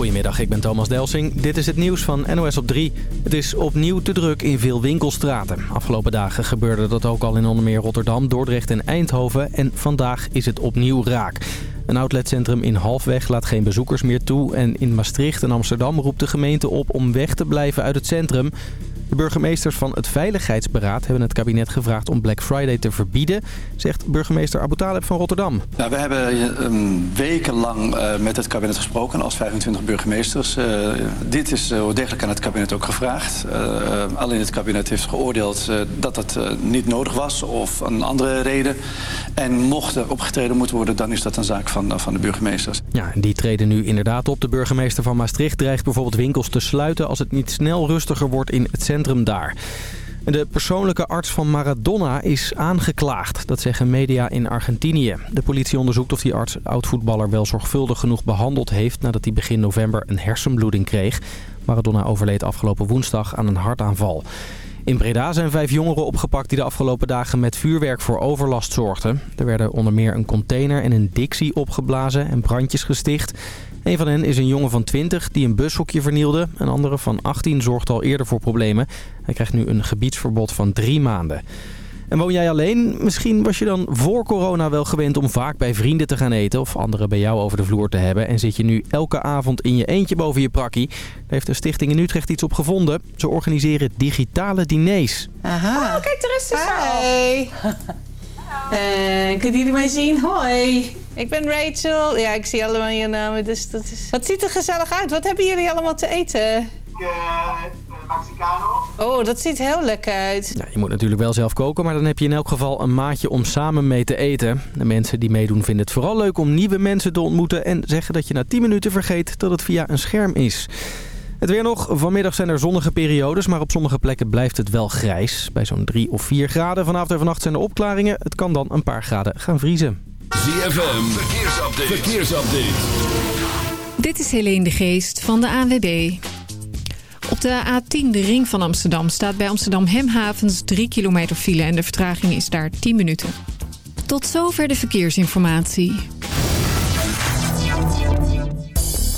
Goedemiddag, ik ben Thomas Delsing. Dit is het nieuws van NOS op 3. Het is opnieuw te druk in veel winkelstraten. Afgelopen dagen gebeurde dat ook al in onder meer Rotterdam, Dordrecht en Eindhoven. En vandaag is het opnieuw raak. Een outletcentrum in Halfweg laat geen bezoekers meer toe. En in Maastricht en Amsterdam roept de gemeente op om weg te blijven uit het centrum. De burgemeesters van het Veiligheidsberaad hebben het kabinet gevraagd om Black Friday te verbieden, zegt burgemeester Abu Taleb van Rotterdam. Nou, we hebben um, wekenlang uh, met het kabinet gesproken als 25 burgemeesters. Uh, dit is degelijk aan het kabinet ook gevraagd. alleen het kabinet heeft geoordeeld dat dat niet nodig was of een andere reden. En mocht er opgetreden moeten worden, dan is dat een zaak van, van de burgemeesters. Ja, die treden nu inderdaad op. De burgemeester van Maastricht dreigt bijvoorbeeld winkels te sluiten als het niet snel rustiger wordt in het centrum daar. De persoonlijke arts van Maradona is aangeklaagd. Dat zeggen media in Argentinië. De politie onderzoekt of die arts oud-voetballer wel zorgvuldig genoeg behandeld heeft... nadat hij begin november een hersenbloeding kreeg. Maradona overleed afgelopen woensdag aan een hartaanval. In Breda zijn vijf jongeren opgepakt die de afgelopen dagen met vuurwerk voor overlast zorgden. Er werden onder meer een container en een dixie opgeblazen en brandjes gesticht. Een van hen is een jongen van 20 die een bushokje vernielde. Een andere van 18 zorgt al eerder voor problemen. Hij krijgt nu een gebiedsverbod van drie maanden. En woon jij alleen? Misschien was je dan voor corona wel gewend om vaak bij vrienden te gaan eten... of anderen bij jou over de vloer te hebben... en zit je nu elke avond in je eentje boven je prakkie. Daar heeft een stichting in Utrecht iets op gevonden. Ze organiseren digitale diners. Aha. Oh, kijk, de rest is Hey. Uh, kunnen jullie mij zien? Hoi. Ik ben Rachel. Ja, ik zie allemaal je namen. Dus dat is... Wat ziet er gezellig uit. Wat hebben jullie allemaal te eten? Uh, Mexicano. Oh, dat ziet heel lekker uit. Ja, je moet natuurlijk wel zelf koken, maar dan heb je in elk geval een maatje om samen mee te eten. De mensen die meedoen vinden het vooral leuk om nieuwe mensen te ontmoeten... en zeggen dat je na 10 minuten vergeet dat het via een scherm is. Het weer nog. Vanmiddag zijn er zonnige periodes, maar op sommige plekken blijft het wel grijs. Bij zo'n 3 of 4 graden. Vanavond en vannacht zijn er opklaringen. Het kan dan een paar graden gaan vriezen. ZFM, verkeersupdate. verkeersupdate. Dit is Helene de Geest van de ANWB. Op de A10, de ring van Amsterdam, staat bij Amsterdam Hemhavens 3 kilometer file en de vertraging is daar 10 minuten. Tot zover de verkeersinformatie.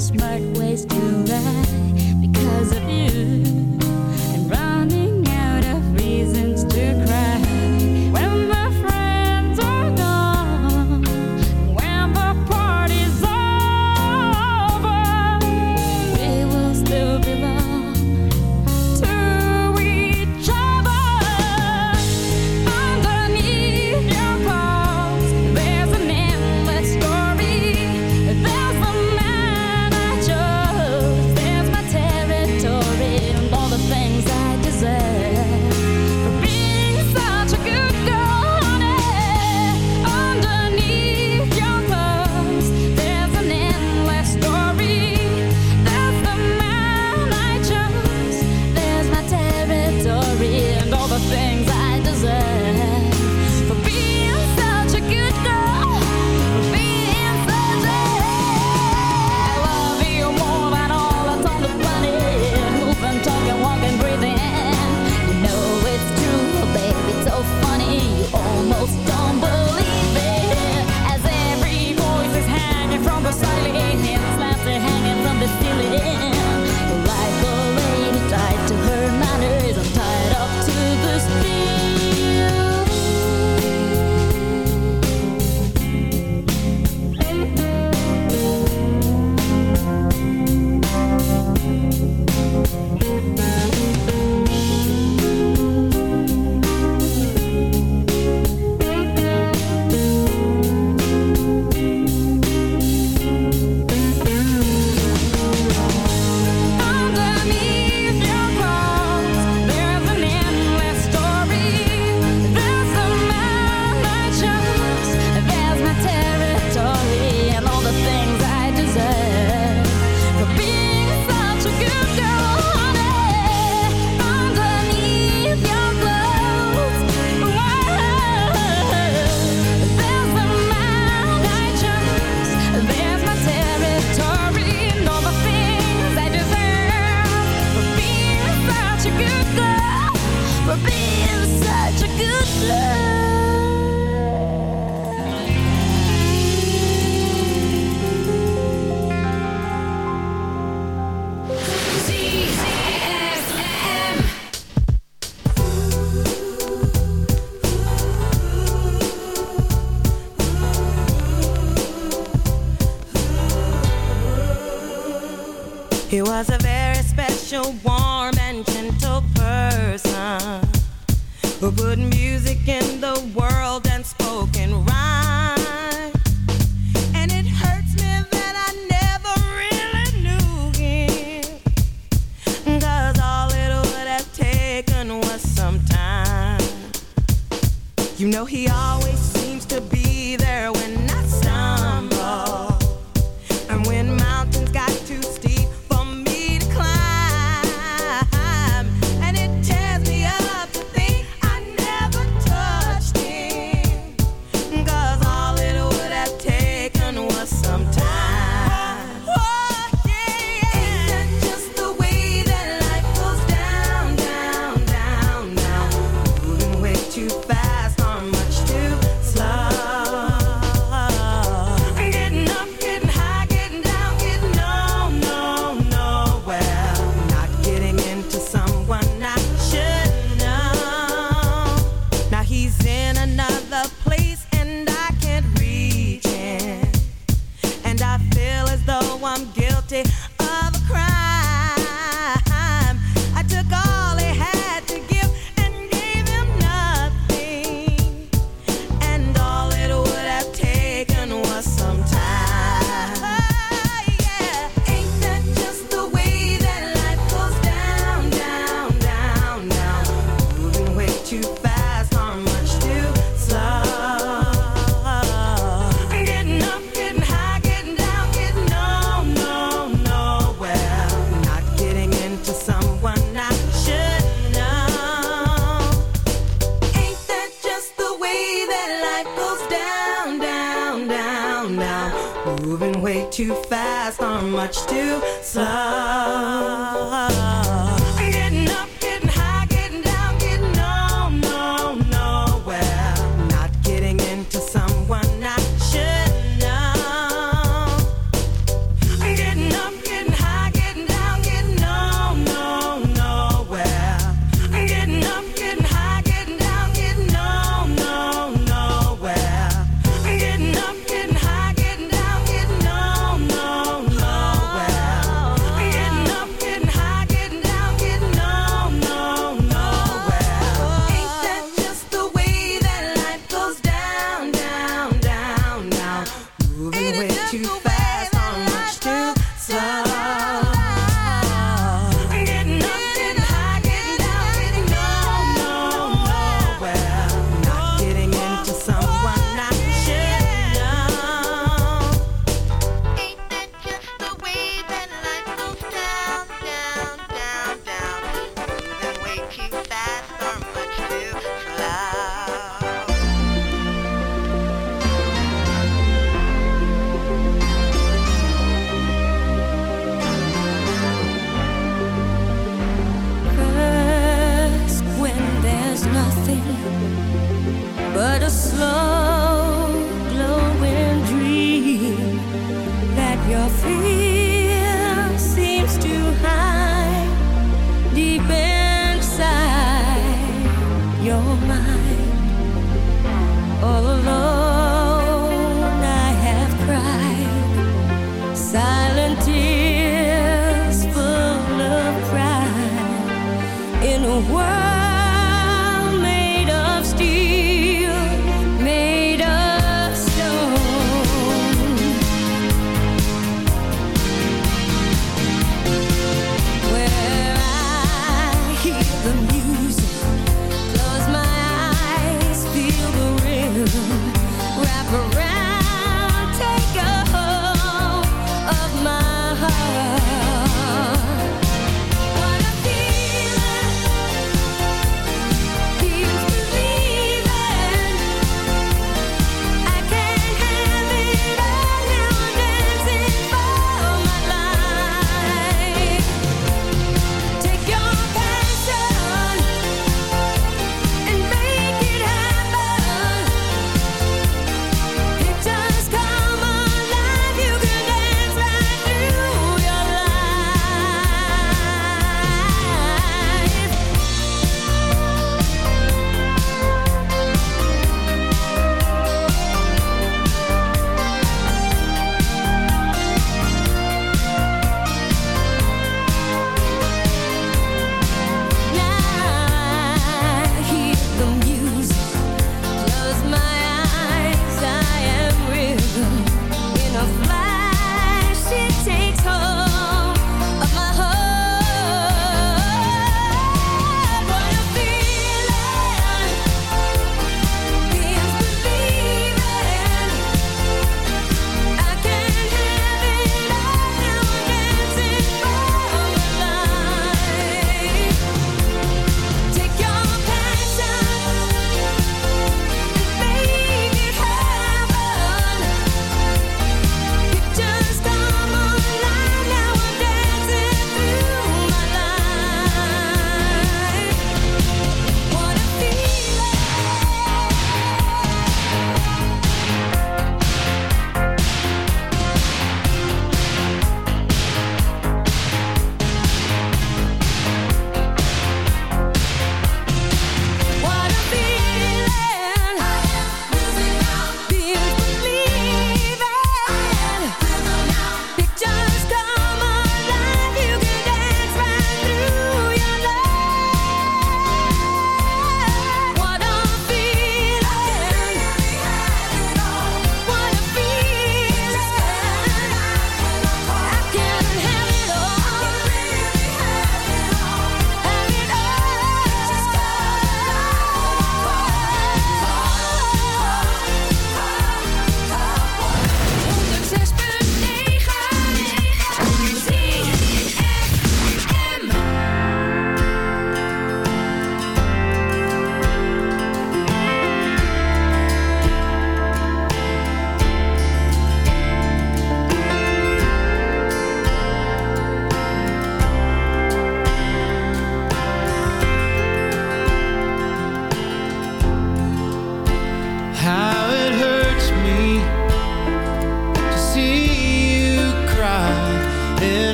smart ways to lie because of you.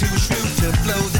Too shrewd to flow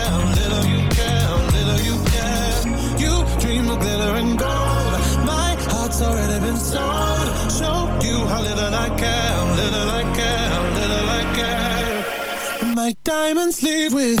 leave with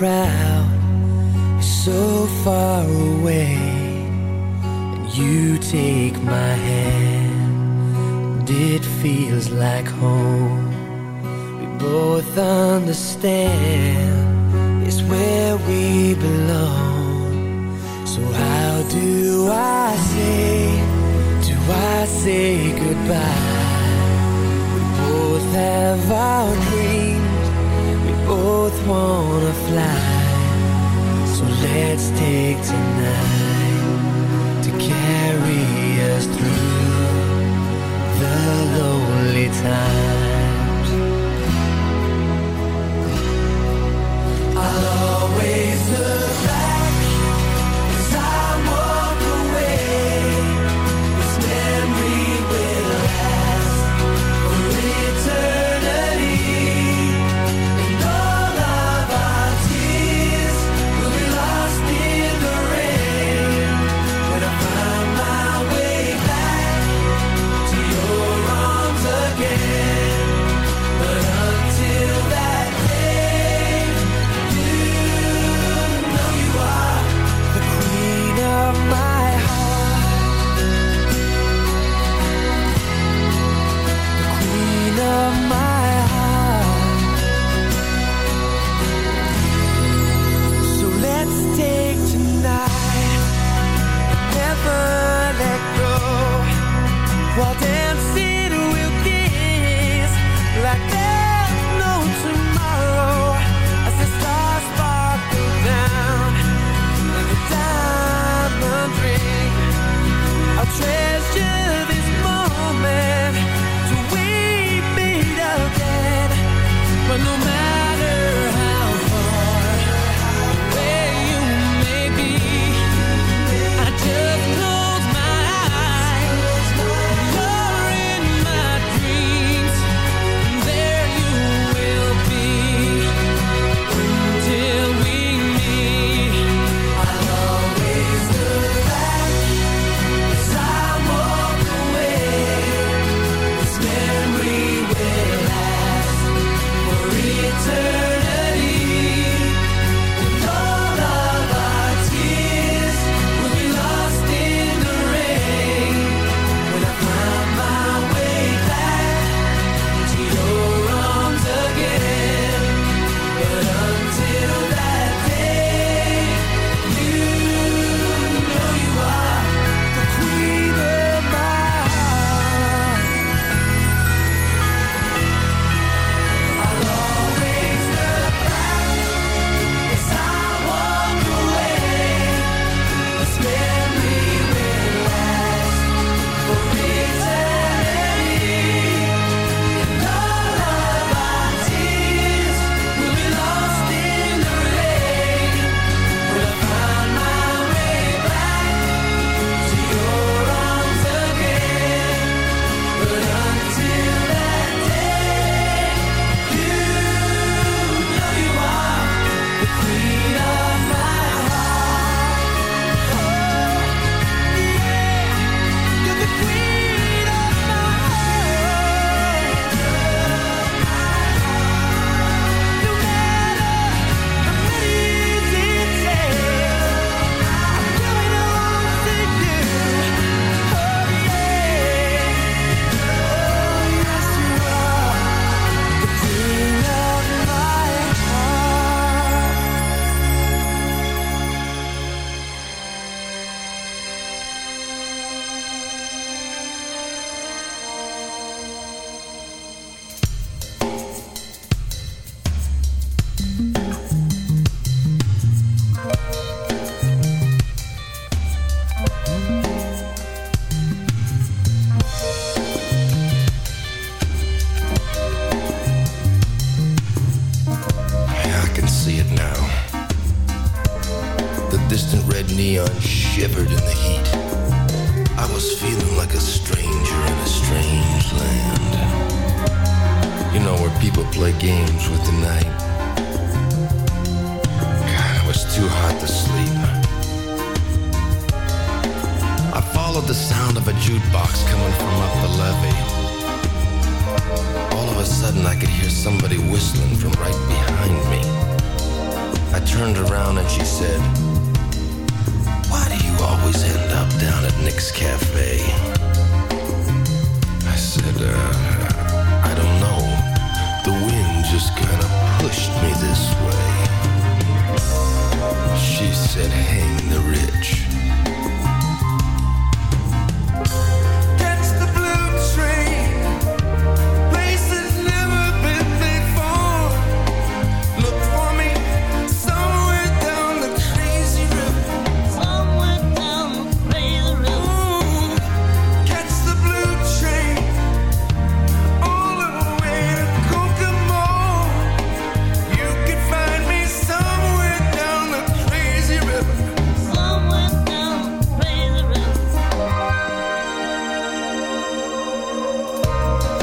Crowd so far away. And you take my hand, and it feels like home. We both understand it's where we belong. So how do I say, do I say goodbye? We both have our dreams, we both fly let's take tonight to carry us through the lonely times. I'll always look.